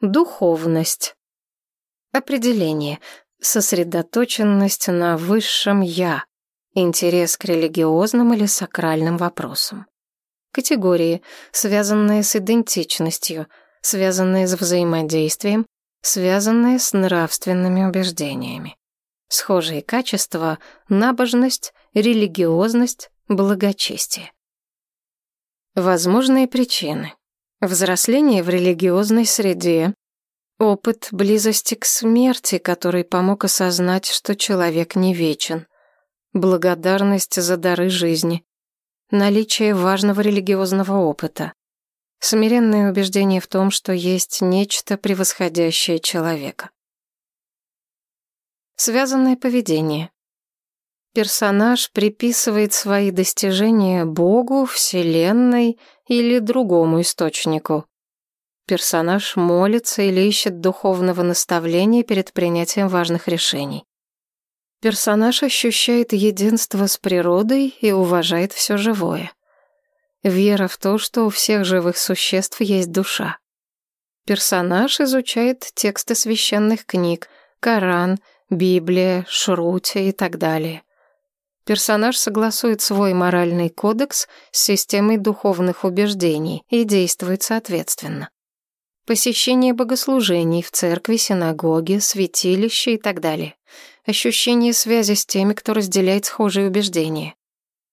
Духовность. Определение. Сосредоточенность на высшем «я». Интерес к религиозным или сакральным вопросам. Категории, связанные с идентичностью, связанные с взаимодействием, связанные с нравственными убеждениями. Схожие качества – набожность, религиозность, благочестие. Возможные причины. Взросление в религиозной среде, опыт близости к смерти, который помог осознать, что человек не вечен, благодарность за дары жизни, наличие важного религиозного опыта, смиренное убеждение в том, что есть нечто превосходящее человека. Связанное поведение. Персонаж приписывает свои достижения Богу, Вселенной или другому источнику. Персонаж молится или ищет духовного наставления перед принятием важных решений. Персонаж ощущает единство с природой и уважает все живое. Вера в то, что у всех живых существ есть душа. Персонаж изучает тексты священных книг, Коран, Библия, Шрути и так далее. Персонаж согласует свой моральный кодекс с системой духовных убеждений и действует соответственно. Посещение богослужений в церкви, синагоге, святилище и так далее ощущение связи с теми, кто разделяет схожие убеждения.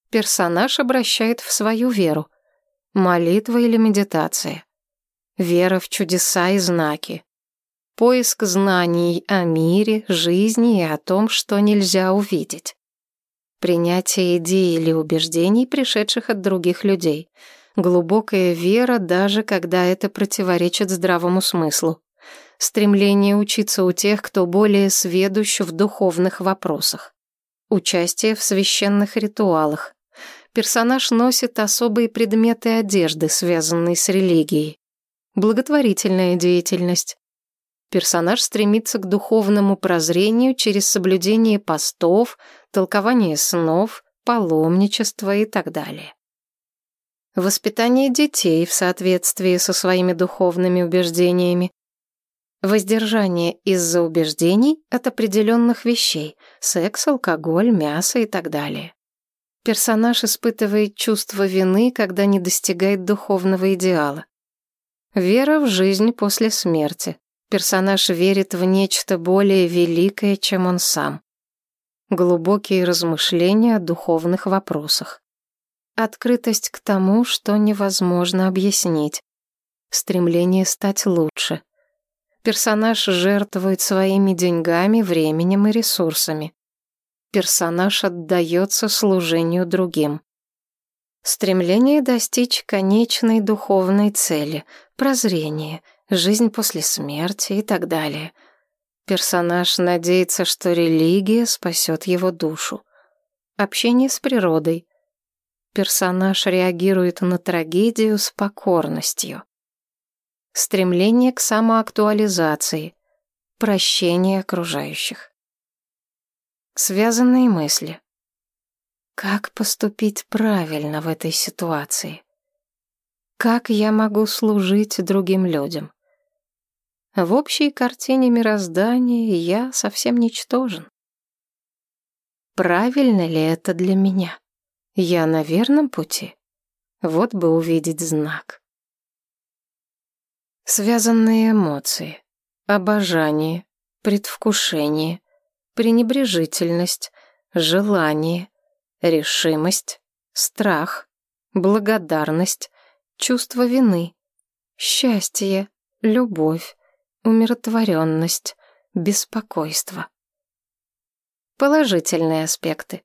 Персонаж обращает в свою веру. Молитва или медитация. Вера в чудеса и знаки. Поиск знаний о мире, жизни и о том, что нельзя увидеть. Принятие идей или убеждений, пришедших от других людей. Глубокая вера, даже когда это противоречит здравому смыслу стремление учиться у тех, кто более сведущ в духовных вопросах. Участие в священных ритуалах. Персонаж носит особые предметы одежды, связанные с религией. Благотворительная деятельность. Персонаж стремится к духовному прозрению через соблюдение постов, толкование снов, паломничество и так далее. Воспитание детей в соответствии со своими духовными убеждениями, Воздержание из-за убеждений от определенных вещей – секс, алкоголь, мясо и так далее. Персонаж испытывает чувство вины, когда не достигает духовного идеала. Вера в жизнь после смерти. Персонаж верит в нечто более великое, чем он сам. Глубокие размышления о духовных вопросах. Открытость к тому, что невозможно объяснить. Стремление стать лучше – Персонаж жертвует своими деньгами, временем и ресурсами. Персонаж отдается служению другим. Стремление достичь конечной духовной цели, прозрение, жизнь после смерти и так далее. Персонаж надеется, что религия спасет его душу. Общение с природой. Персонаж реагирует на трагедию с покорностью стремление к самоактуализации, прощение окружающих. Связанные мысли. Как поступить правильно в этой ситуации? Как я могу служить другим людям? В общей картине мироздания я совсем ничтожен. Правильно ли это для меня? Я на верном пути? Вот бы увидеть знак. Связанные эмоции. Обожание, предвкушение, пренебрежительность, желание, решимость, страх, благодарность, чувство вины, счастье, любовь, умиротворенность, беспокойство. Положительные аспекты.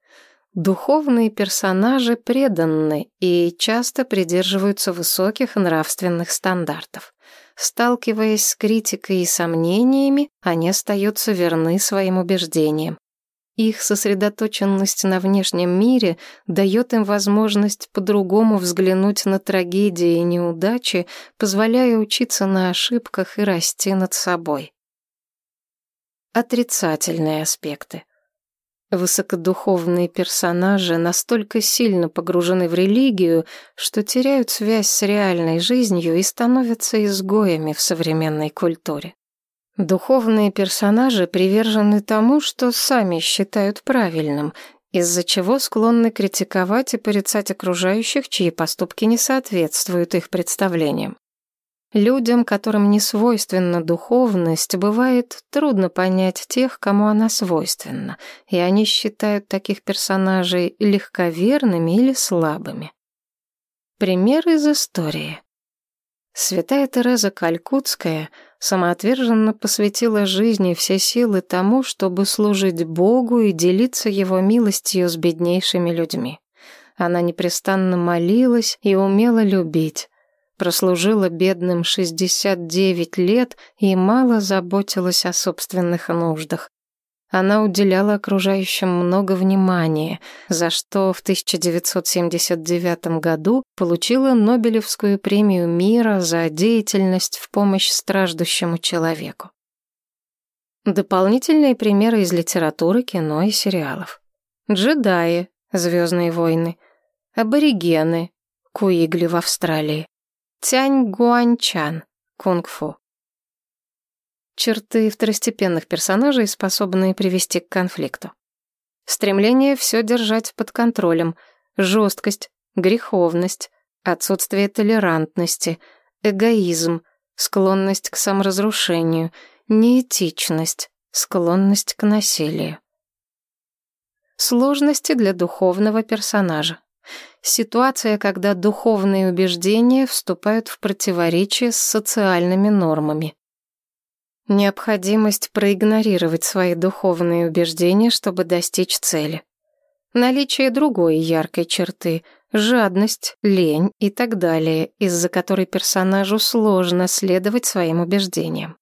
Духовные персонажи преданны и часто придерживаются высоких нравственных стандартов. Сталкиваясь с критикой и сомнениями, они остаются верны своим убеждениям. Их сосредоточенность на внешнем мире дает им возможность по-другому взглянуть на трагедии и неудачи, позволяя учиться на ошибках и расти над собой. Отрицательные аспекты. Высокодуховные персонажи настолько сильно погружены в религию, что теряют связь с реальной жизнью и становятся изгоями в современной культуре. Духовные персонажи привержены тому, что сами считают правильным, из-за чего склонны критиковать и порицать окружающих, чьи поступки не соответствуют их представлениям. Людям, которым не свойственна духовность, бывает трудно понять тех, кому она свойственна, и они считают таких персонажей легковерными или слабыми. Пример из истории. Святая Тереза Калькутская самоотверженно посвятила жизни все силы тому, чтобы служить Богу и делиться Его милостью с беднейшими людьми. Она непрестанно молилась и умела любить, прослужила бедным 69 лет и мало заботилась о собственных нуждах. Она уделяла окружающим много внимания, за что в 1979 году получила Нобелевскую премию мира за деятельность в помощь страждущему человеку. Дополнительные примеры из литературы, кино и сериалов. Джедаи, Звездные войны, аборигены, Куигли в Австралии, Тянь Гуанчан, кунг-фу. Черты второстепенных персонажей, способные привести к конфликту. Стремление все держать под контролем, жесткость, греховность, отсутствие толерантности, эгоизм, склонность к саморазрушению, неэтичность, склонность к насилию. Сложности для духовного персонажа. Ситуация, когда духовные убеждения вступают в противоречие с социальными нормами. Необходимость проигнорировать свои духовные убеждения, чтобы достичь цели. Наличие другой яркой черты – жадность, лень и так далее, из-за которой персонажу сложно следовать своим убеждениям.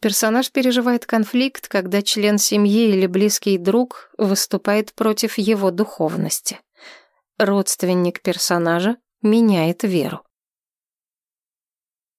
Персонаж переживает конфликт, когда член семьи или близкий друг выступает против его духовности родственник персонажа меняет веру.